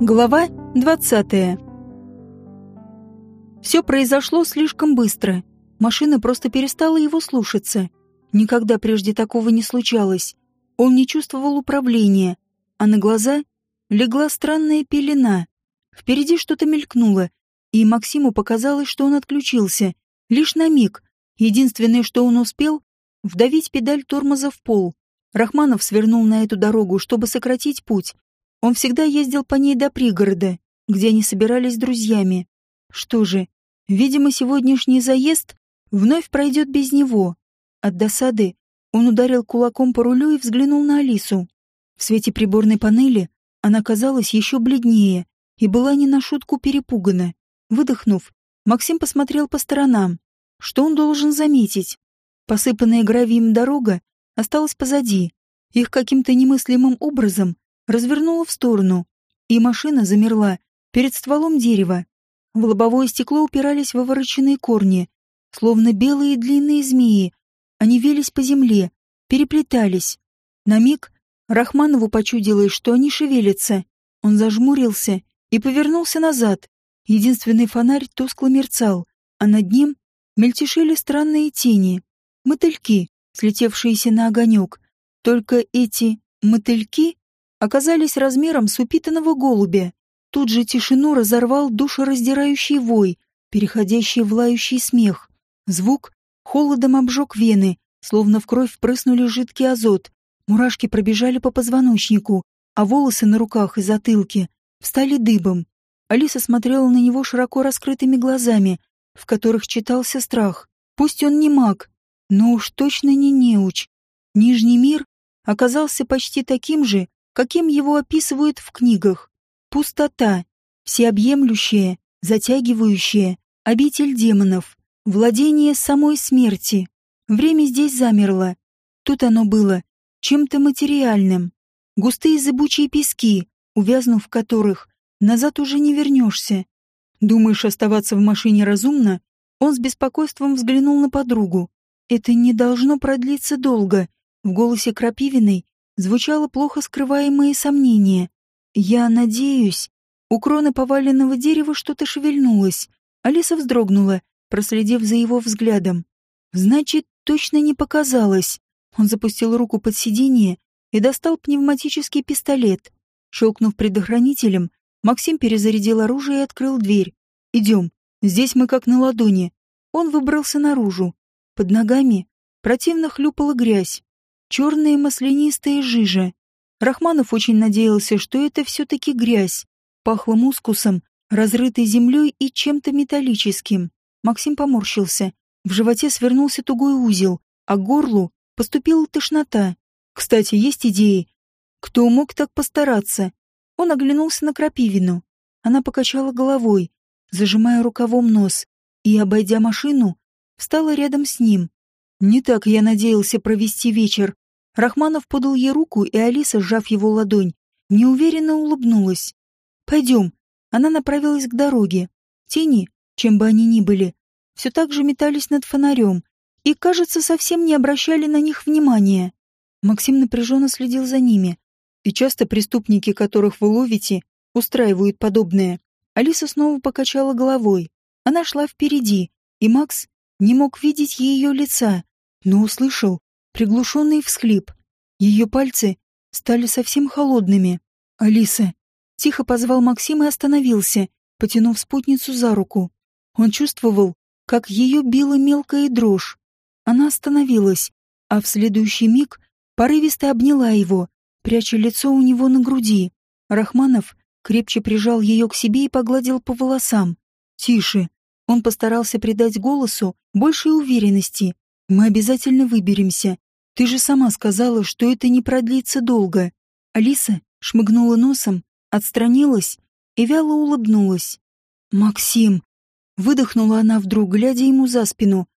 Глава 20. Все произошло слишком быстро. Машина просто перестала его слушаться. Никогда прежде такого не случалось. Он не чувствовал управления, а на глаза легла странная пелена. Впереди что-то мелькнуло, и Максиму показалось, что он отключился. Лишь на миг. Единственное, что он успел — вдавить педаль тормоза в пол. Рахманов свернул на эту дорогу, чтобы сократить путь. Он всегда ездил по ней до пригорода, где они собирались с друзьями. Что же, видимо, сегодняшний заезд вновь пройдет без него. От досады он ударил кулаком по рулю и взглянул на Алису. В свете приборной панели она казалась еще бледнее и была не на шутку перепугана. Выдохнув, Максим посмотрел по сторонам. Что он должен заметить? Посыпанная гравием дорога осталась позади. Их каким-то немыслимым образом развернула в сторону, и машина замерла перед стволом дерева. В лобовое стекло упирались вывороченные корни, словно белые длинные змеи. Они велись по земле, переплетались. На миг Рахманову почудилось, что они шевелятся. Он зажмурился и повернулся назад. Единственный фонарь тускло мерцал, а над ним мельтешили странные тени. Мотыльки, слетевшиеся на огонек. Только эти мотыльки оказались размером с упитанного голубя. Тут же тишину разорвал душераздирающий вой, переходящий в лающий смех. Звук холодом обжег вены, словно в кровь впрыснули жидкий азот. Мурашки пробежали по позвоночнику, а волосы на руках и затылке встали дыбом. Алиса смотрела на него широко раскрытыми глазами, в которых читался страх. Пусть он не маг, но уж точно не неуч. Нижний мир оказался почти таким же, каким его описывают в книгах. Пустота, всеобъемлющая, затягивающая, обитель демонов, владение самой смерти. Время здесь замерло. Тут оно было чем-то материальным. Густые зыбучие пески, увязнув в которых, назад уже не вернешься. Думаешь, оставаться в машине разумно? Он с беспокойством взглянул на подругу. Это не должно продлиться долго. В голосе Крапивиной звучало плохо скрываемое сомнение. Я надеюсь. У кроны поваленного дерева что-то шевельнулось. Алиса вздрогнула, проследив за его взглядом. Значит, точно не показалось. Он запустил руку под сиденье и достал пневматический пистолет. Щелкнув предохранителем, Максим перезарядил оружие и открыл дверь. «Идем. Здесь мы как на ладони». Он выбрался наружу. Под ногами противно хлюпала грязь. Черная маслянистая жижа. Рахманов очень надеялся, что это все-таки грязь. Пахло мускусом, разрытой землей и чем-то металлическим. Максим поморщился. В животе свернулся тугой узел, а к горлу поступила тошнота. Кстати, есть идеи? Кто мог так постараться? Он оглянулся на Крапивину. Она покачала головой, зажимая рукавом нос, и, обойдя машину, встала рядом с ним. Не так я надеялся провести вечер. Рахманов подал ей руку, и Алиса, сжав его ладонь, неуверенно улыбнулась. «Пойдем». Она направилась к дороге. Тени, чем бы они ни были, все так же метались над фонарем, и, кажется, совсем не обращали на них внимания. Максим напряженно следил за ними. И часто преступники, которых вы ловите, устраивают подобное. Алиса снова покачала головой. Она шла впереди, и Макс не мог видеть ее лица, но услышал приглушенный всхлип. Ее пальцы стали совсем холодными. «Алиса!» Тихо позвал Максим и остановился, потянув спутницу за руку. Он чувствовал, как ее била мелкая дрожь. Она остановилась, а в следующий миг порывисто обняла его, пряча лицо у него на груди. Рахманов крепче прижал ее к себе и погладил по волосам. «Тише!» Он постарался придать голосу большей уверенности. «Мы обязательно выберемся. Ты же сама сказала, что это не продлится долго». Алиса шмыгнула носом, отстранилась и вяло улыбнулась. «Максим!» Выдохнула она вдруг, глядя ему за спину.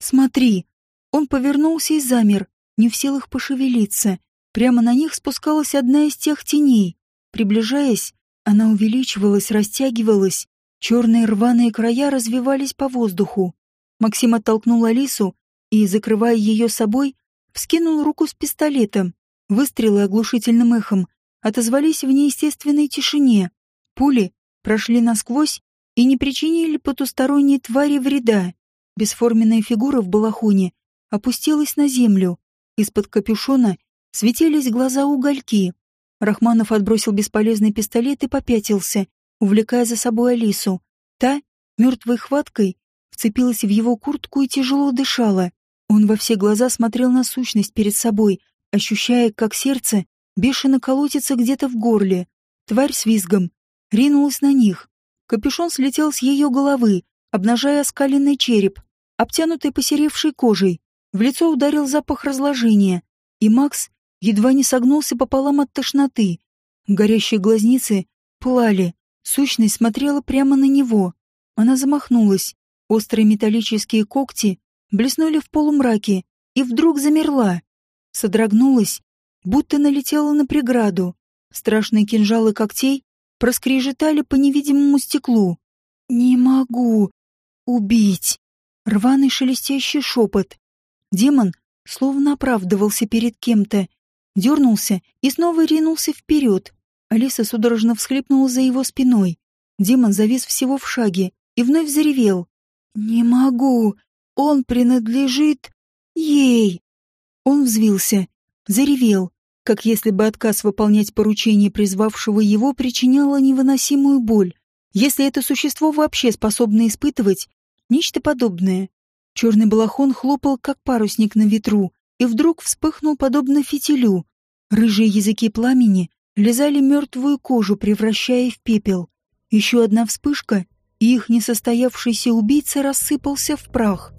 «Смотри!» Он повернулся и замер, не в силах пошевелиться. Прямо на них спускалась одна из тех теней. Приближаясь, она увеличивалась, растягивалась. Черные рваные края развивались по воздуху. Максим оттолкнул Алису и, закрывая ее собой, вскинул руку с пистолетом. Выстрелы оглушительным эхом отозвались в неестественной тишине. Пули прошли насквозь и не причинили потусторонней твари вреда. Бесформенная фигура в балахоне опустилась на землю. Из-под капюшона светились глаза угольки. Рахманов отбросил бесполезный пистолет и попятился, увлекая за собой Алису. Та, мертвой хваткой, вцепилась в его куртку и тяжело дышала. Он во все глаза смотрел на сущность перед собой, ощущая, как сердце бешено колотится где-то в горле. Тварь с визгом ринулась на них. Капюшон слетел с ее головы, обнажая оскаленный череп, обтянутый посеревшей кожей. В лицо ударил запах разложения, и Макс едва не согнулся пополам от тошноты. Горящие глазницы пылали, сущность смотрела прямо на него. Она замахнулась. Острые металлические когти блеснули в полумраке и вдруг замерла. Содрогнулась, будто налетела на преграду. Страшные кинжалы когтей проскрежетали по невидимому стеклу. «Не могу убить!» Рваный шелестящий шепот. Демон словно оправдывался перед кем-то, дернулся и снова ринулся вперед. Алиса судорожно всхлипнула за его спиной. Демон завис всего в шаге и вновь заревел. «Не могу! Он принадлежит ей!» Он взвился, заревел, как если бы отказ выполнять поручение призвавшего его причиняло невыносимую боль, если это существо вообще способно испытывать нечто подобное. Черный балахон хлопал, как парусник на ветру, и вдруг вспыхнул подобно фитилю. Рыжие языки пламени лизали мертвую кожу, превращая в пепел. Еще одна вспышка, и их несостоявшийся убийца рассыпался в прах.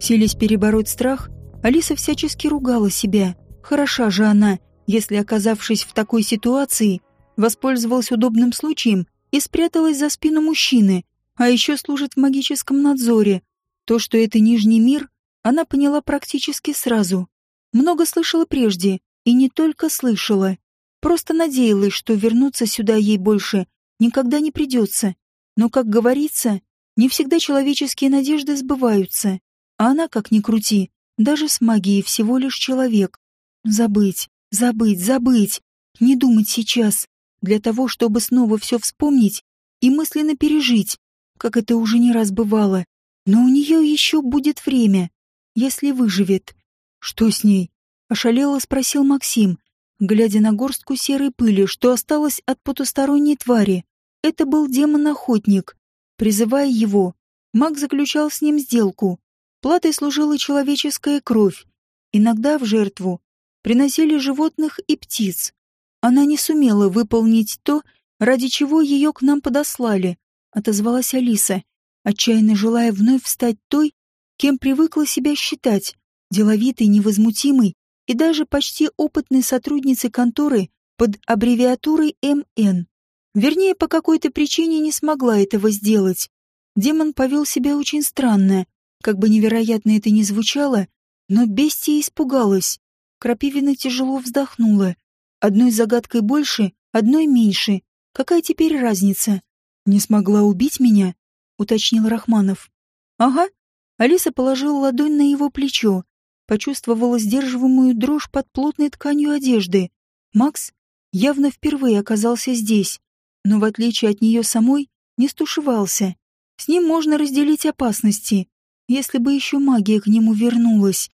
Селись перебороть страх, Алиса всячески ругала себя. Хороша же она, если, оказавшись в такой ситуации, воспользовалась удобным случаем и спряталась за спину мужчины, а еще служит в магическом надзоре. То, что это Нижний мир, она поняла практически сразу. Много слышала прежде, и не только слышала. Просто надеялась, что вернуться сюда ей больше никогда не придется. Но, как говорится, не всегда человеческие надежды сбываются. А она, как ни крути, даже с магией всего лишь человек. Забыть, забыть, забыть. Не думать сейчас. Для того, чтобы снова все вспомнить и мысленно пережить, как это уже не раз бывало. Но у нее еще будет время, если выживет. Что с ней? Ошалело спросил Максим, глядя на горстку серой пыли, что осталось от потусторонней твари. Это был демон-охотник. Призывая его, маг заключал с ним сделку. Платой служила человеческая кровь. Иногда в жертву приносили животных и птиц. Она не сумела выполнить то, ради чего ее к нам подослали, отозвалась Алиса, отчаянно желая вновь стать той, кем привыкла себя считать, деловитой, невозмутимой и даже почти опытной сотрудницей конторы под аббревиатурой МН. Вернее, по какой-то причине не смогла этого сделать. Демон повел себя очень странно, как бы невероятно это ни звучало, но бестия испугалась. Крапивина тяжело вздохнула. Одной загадкой больше, одной меньше. Какая теперь разница? Не смогла убить меня? Уточнил Рахманов. Ага. Алиса положила ладонь на его плечо, почувствовала сдерживаемую дрожь под плотной тканью одежды. Макс явно впервые оказался здесь, но в отличие от нее самой не стушевался. С ним можно разделить опасности, если бы еще магия к нему вернулась.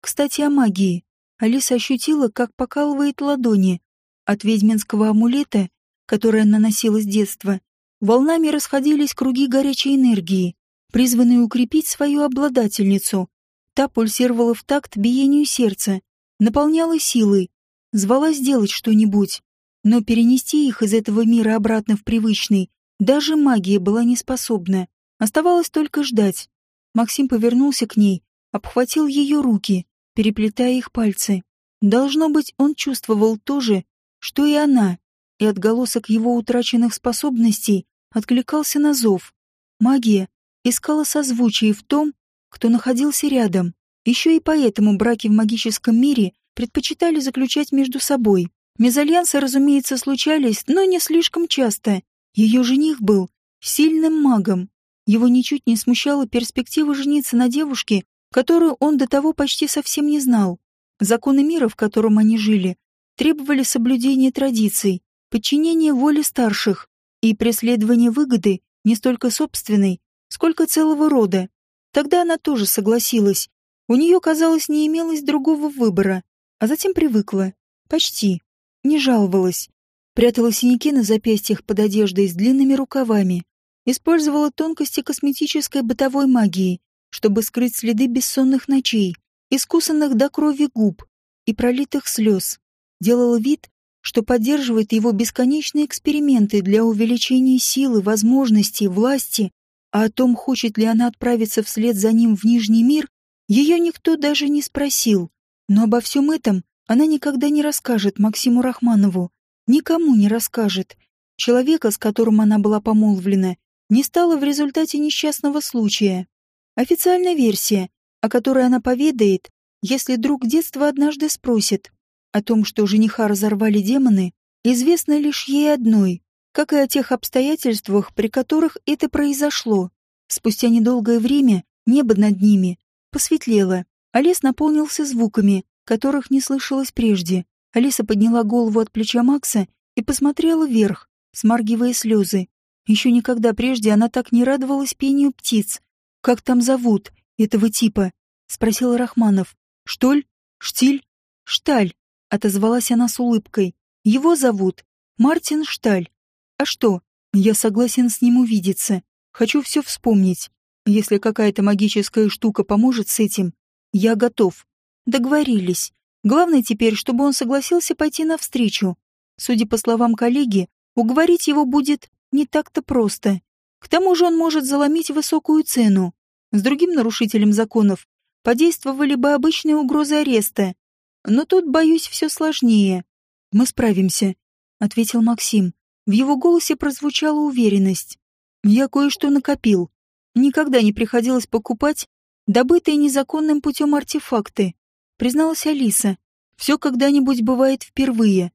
Кстати, о магии. Алиса ощутила, как покалывает ладони. От ведьминского амулета, который она носила с детства, волнами расходились круги горячей энергии, призванные укрепить свою обладательницу. Та пульсировала в такт биению сердца, наполняла силой, звала сделать что-нибудь. Но перенести их из этого мира обратно в привычный даже магия была не способна. Оставалось только ждать. Максим повернулся к ней, обхватил ее руки, переплетая их пальцы. Должно быть, он чувствовал то же, что и она, и отголосок его утраченных способностей откликался на зов. Магия искала созвучие в том, кто находился рядом. Еще и поэтому браки в магическом мире предпочитали заключать между собой. Мезальянсы, разумеется, случались, но не слишком часто. Ее жених был сильным магом, его ничуть не смущала перспектива жениться на девушке, которую он до того почти совсем не знал. Законы мира, в котором они жили, требовали соблюдения традиций, подчинения воле старших и преследования выгоды не столько собственной, сколько целого рода. Тогда она тоже согласилась. У нее, казалось, не имелось другого выбора, а затем привыкла. Почти. Не жаловалась. Прятала синяки на запястьях под одеждой с длинными рукавами. Использовала тонкости косметической бытовой магии, чтобы скрыть следы бессонных ночей, искусанных до крови губ и пролитых слез. Делала вид, что поддерживает его бесконечные эксперименты для увеличения силы, возможностей, власти, а о том, хочет ли она отправиться вслед за ним в Нижний мир, ее никто даже не спросил. Но обо всем этом она никогда не расскажет Максиму Рахманову, никому не расскажет. Человека, с которым она была помолвлена, не стало в результате несчастного случая. Официальная версия, о которой она поведает, если друг детства однажды спросит, о том, что жениха разорвали демоны, известно лишь ей одной, как и о тех обстоятельствах, при которых это произошло. Спустя недолгое время небо над ними посветлело, а лес наполнился звуками, которых не слышалось прежде. Алиса подняла голову от плеча Макса и посмотрела вверх, смаргивая слезы. Еще никогда прежде она так не радовалась пению птиц. «Как там зовут этого типа?» — спросил Рахманов. «Штоль? Штиль? Шталь?» Отозвалась она с улыбкой. Его зовут Мартин Шталь. А что? Я согласен с ним увидеться. Хочу все вспомнить. Если какая-то магическая штука поможет с этим, я готов. Договорились. Главное теперь, чтобы он согласился пойти навстречу. Судя по словам коллеги, уговорить его будет не так-то просто. К тому же он может заломить высокую цену. С другим нарушителем законов подействовали бы обычные угрозы ареста. Но тут, боюсь, все сложнее. Мы справимся, ответил Максим. В его голосе прозвучала уверенность. Я кое-что накопил. Никогда не приходилось покупать добытые незаконным путем артефакты, призналась Алиса. Все когда-нибудь бывает впервые.